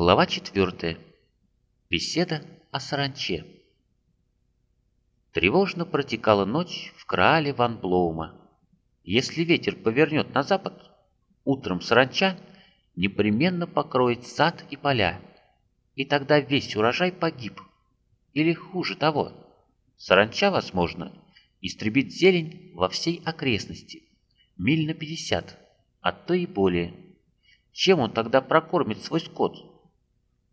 Глава 4. Беседа о саранче. Тревожно протекала ночь в краале Ван Блоума. Если ветер повернет на запад, утром саранча непременно покроет сад и поля, и тогда весь урожай погиб. Или хуже того, саранча, возможно, истребит зелень во всей окрестности, миль на 50, а то и более. Чем он тогда прокормит свой скот?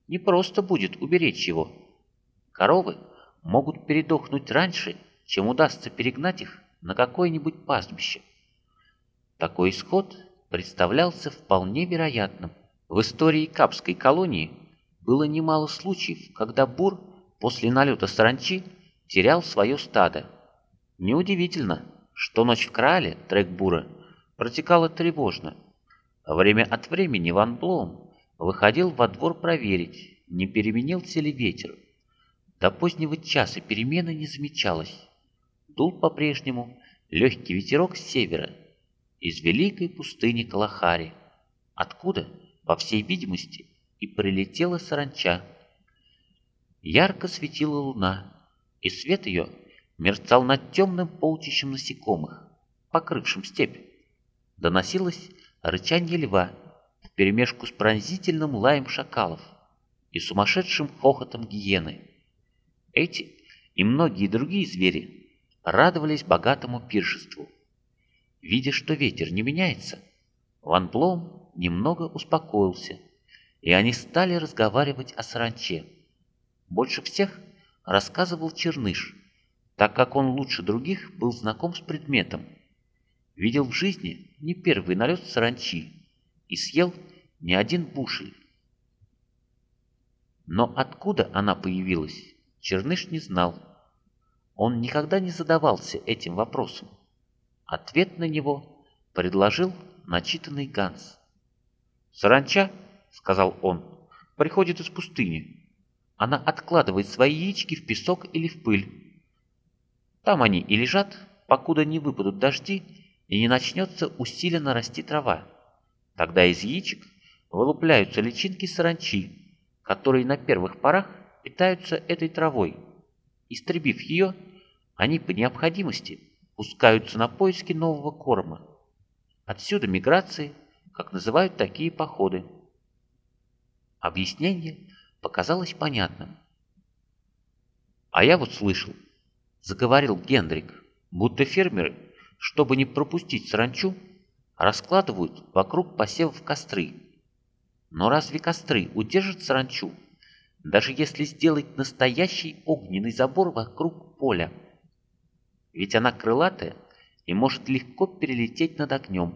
Не просто будет уберечь его. Коровы могут передохнуть раньше, чем удастся перегнать их на какое-нибудь пастбище. Такой исход представлялся вполне вероятным. В истории Капской колонии было немало случаев, когда бур после налета саранчи терял свое стадо. Неудивительно, что ночь в Крале, трек бура, протекала тревожно. Время от времени Ван Блоум выходил во двор проверить, не переменился ли ветер. До позднего часа перемены не замечалось. Дул по-прежнему легкий ветерок с севера, из великой пустыни Калахари, откуда, по всей видимости, и прилетела саранча. Ярко светила луна, и свет ее мерцал над темным полчищем насекомых, покрывшим степь. Доносилось рычание льва, вперемешку с пронзительным лаем шакалов и сумасшедшим хохотом гиены. Эти и многие другие звери радовались богатому пиршеству. Видя, что ветер не меняется, Ван Блом немного успокоился, и они стали разговаривать о саранче. Больше всех рассказывал Черныш, так как он лучше других был знаком с предметом. Видел в жизни не первый налет саранчи и съел не один бушель. Но откуда она появилась, Черныш не знал. Он никогда не задавался этим вопросом. Ответ на него предложил начитанный Ганс. «Саранча, — сказал он, — приходит из пустыни. Она откладывает свои яички в песок или в пыль. Там они и лежат, покуда не выпадут дожди и не начнется усиленно расти трава. Тогда из яичек вылупляются личинки саранчи, которые на первых порах питаются этой травой. Истребив ее, они по необходимости пускаются на поиски нового корма. Отсюда миграции, как называют такие походы. Объяснение показалось понятным. А я вот слышал, заговорил Гендрик, будто фермеры, чтобы не пропустить саранчу, раскладывают вокруг посевов костры. Но разве костры удержат саранчу, даже если сделать настоящий огненный забор вокруг поля? ведь она крылатая и может легко перелететь над огнем.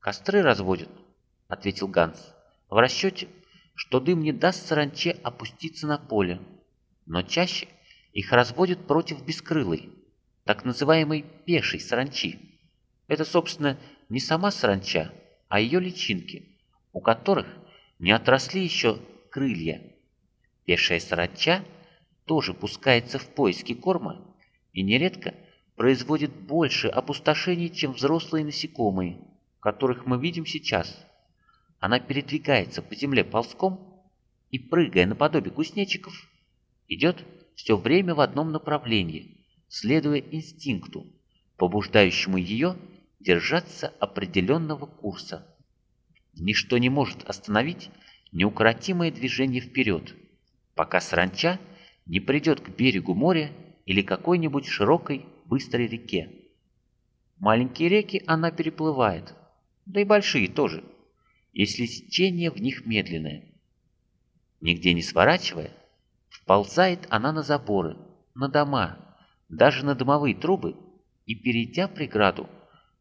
«Костры разводят», — ответил Ганс, — «в расчете, что дым не даст саранче опуститься на поле, но чаще их разводят против бескрылой, так называемой пешей саранчи. Это, собственно, не сама саранча, а ее личинки, у которых не отросли еще крылья. Пешая саранча тоже пускается в поиски корма и нередко производит больше опустошений, чем взрослые насекомые, которых мы видим сейчас. Она передвигается по земле ползком и, прыгая наподобие кузнечиков, идет все время в одном направлении, следуя инстинкту, побуждающему ее держаться определенного курса. Ничто не может остановить неукротимое движение вперед, пока саранча не придет к берегу моря или какой-нибудь широкой быстрой реке. Маленькие реки она переплывает, да и большие тоже, если течение в них медленное. Нигде не сворачивая, вползает она на заборы, на дома, даже на дымовые трубы и, перейдя преграду,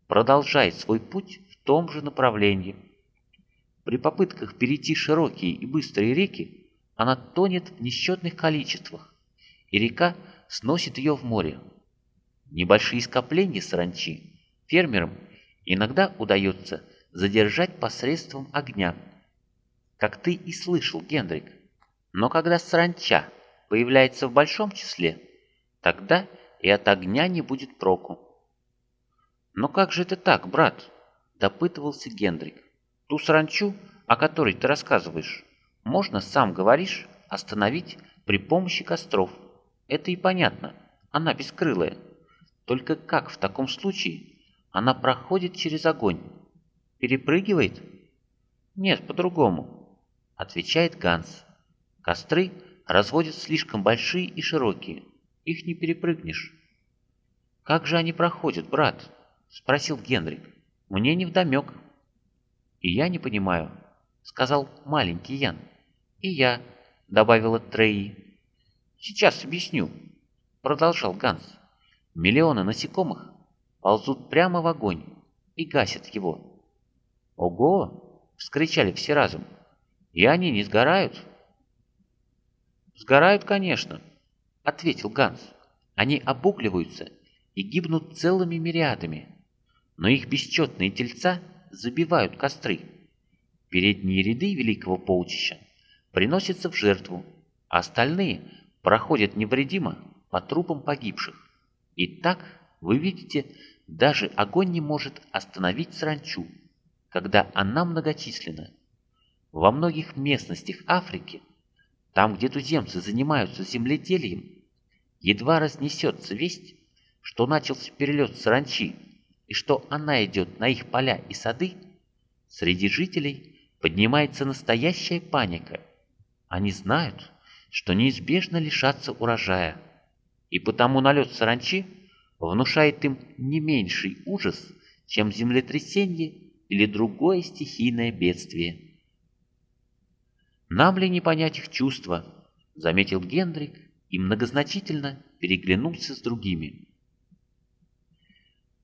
продолжает свой путь в том же направлении. При попытках перейти широкие и быстрые реки она тонет в несчетных количествах, и река сносит ее в море. Небольшие скопления саранчи фермерам иногда удается задержать посредством огня, как ты и слышал, Гендрик. Но когда саранча появляется в большом числе, тогда и от огня не будет проку. «Но как же это так, брат?» – допытывался Гендрик. «Ту саранчу, о которой ты рассказываешь, можно, сам говоришь, остановить при помощи костров. Это и понятно, она бескрылая. Только как в таком случае она проходит через огонь? Перепрыгивает? Нет, по-другому, отвечает Ганс. Костры разводят слишком большие и широкие, их не перепрыгнешь. Как же они проходят, брат? Спросил Генрик. Мне невдомек. И я не понимаю, сказал маленький Ян. И я, добавила Трей. Сейчас объясню, продолжал Ганс. Миллионы насекомых ползут прямо в огонь и гасят его. Ого! вскричали все разом. И они не сгорают? Сгорают, конечно, ответил Ганс. Они обугливаются и гибнут целыми мириадами но их бесчетные тельца забивают костры. Передние ряды великого полчища приносятся в жертву, а остальные проходят невредимо по трупам погибших. И так, вы видите, даже огонь не может остановить сранчу, когда она многочисленна. Во многих местностях Африки, там, где туземцы занимаются земледелием, едва разнесется весть, что начался перелет саранчи и что она идет на их поля и сады, среди жителей поднимается настоящая паника. Они знают, что неизбежно лишатся урожая, и потому налет саранчи внушает им не меньший ужас, чем землетрясение или другое стихийное бедствие. «Нам ли не понять их чувства?» — заметил Гендрик и многозначительно переглянулся с другими.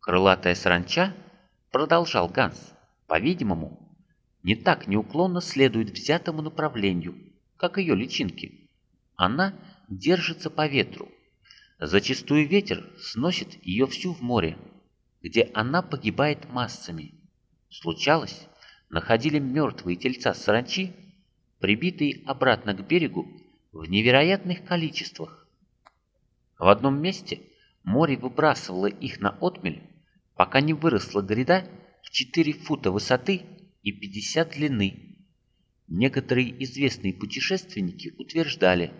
Крылатая саранча, продолжал Ганс, по-видимому, не так неуклонно следует взятому направлению, как ее личинки. Она держится по ветру. Зачастую ветер сносит ее всю в море, где она погибает массами. Случалось, находили мертвые тельца саранчи, прибитые обратно к берегу в невероятных количествах. В одном месте море выбрасывало их на отмель пока не выросла гряда в 4 фута высоты и 50 длины. Некоторые известные путешественники утверждали,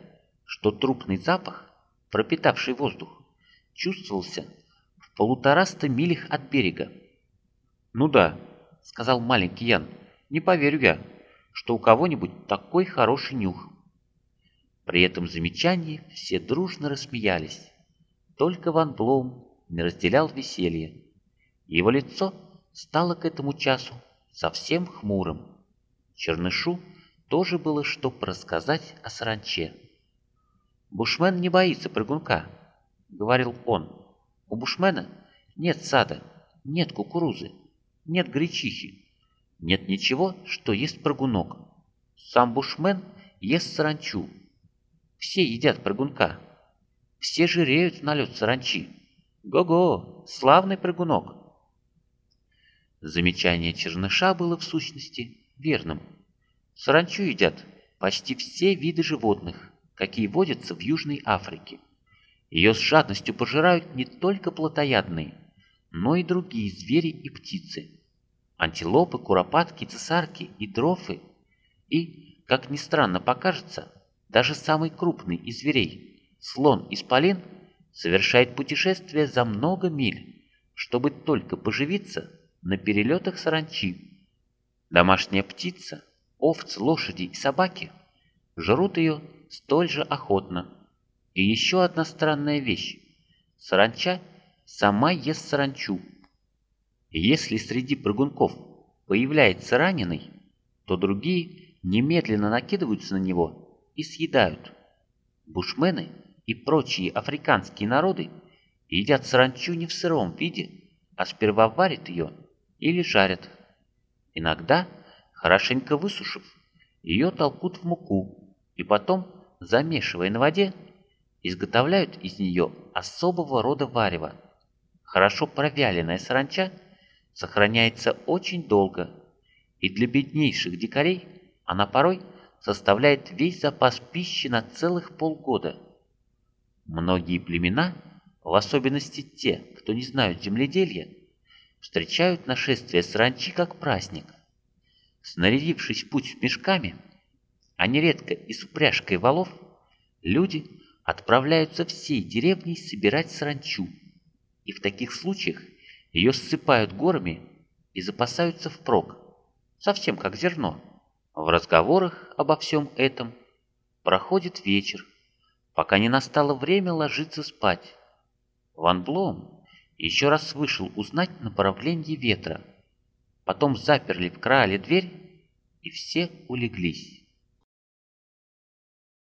что трупный запах, пропитавший воздух, чувствовался в полутораста милях от берега. «Ну да», — сказал маленький Ян, — «не поверю я, что у кого-нибудь такой хороший нюх». При этом замечании все дружно рассмеялись. Только Ван Блоум не разделял веселье. Его лицо стало к этому часу совсем хмурым. Чернышу тоже было что рассказать о саранче. «Бушмен не боится прыгунка», — говорил он. «У бушмена нет сада, нет кукурузы, нет гречихи, нет ничего, что есть прыгунок. Сам бушмен ест саранчу. Все едят прыгунка. Все жиреют на лед саранчи. Го-го, славный прыгунок!» Замечание черныша было в сущности верным. Саранчу едят почти все виды животных, какие водятся в Южной Африке. Ее с жадностью пожирают не только плотоядные, но и другие звери и птицы. Антилопы, куропатки, цесарки и дрофы. И, как ни странно покажется, даже самый крупный из зверей, слон-исполин, совершает путешествие за много миль, чтобы только поживиться на перелетах саранчи. Домашняя птица, овцы, лошади и собаки жрут ее столь же охотно. И еще одна странная вещь. Саранча сама ест саранчу. Если среди прыгунков появляется раненый, то другие немедленно накидываются на него и съедают. Бушмены и прочие африканские народы едят саранчу не в сыром виде, а сперва варят ее или жарят. Иногда, хорошенько высушив, ее толкут в муку и потом, замешивая на воде, изготовляют из нее особого рода варево. Хорошо провяленная саранча сохраняется очень долго, и для беднейших дикарей она порой составляет весь запас пищи на целых полгода. Многие племена, в особенности те, кто не знают земледелия, встречают нашествие саранчи как праздник. Снарядившись путь мешками, а нередко и с упряжкой валов, люди отправляются всей деревней собирать саранчу, и в таких случаях ее ссыпают горами и запасаются впрок, совсем как зерно. В разговорах обо всем этом проходит вечер, пока не настало время ложиться спать. Ван Блом еще раз вышел узнать направление ветра. Потом заперли в крале дверь, и все улеглись.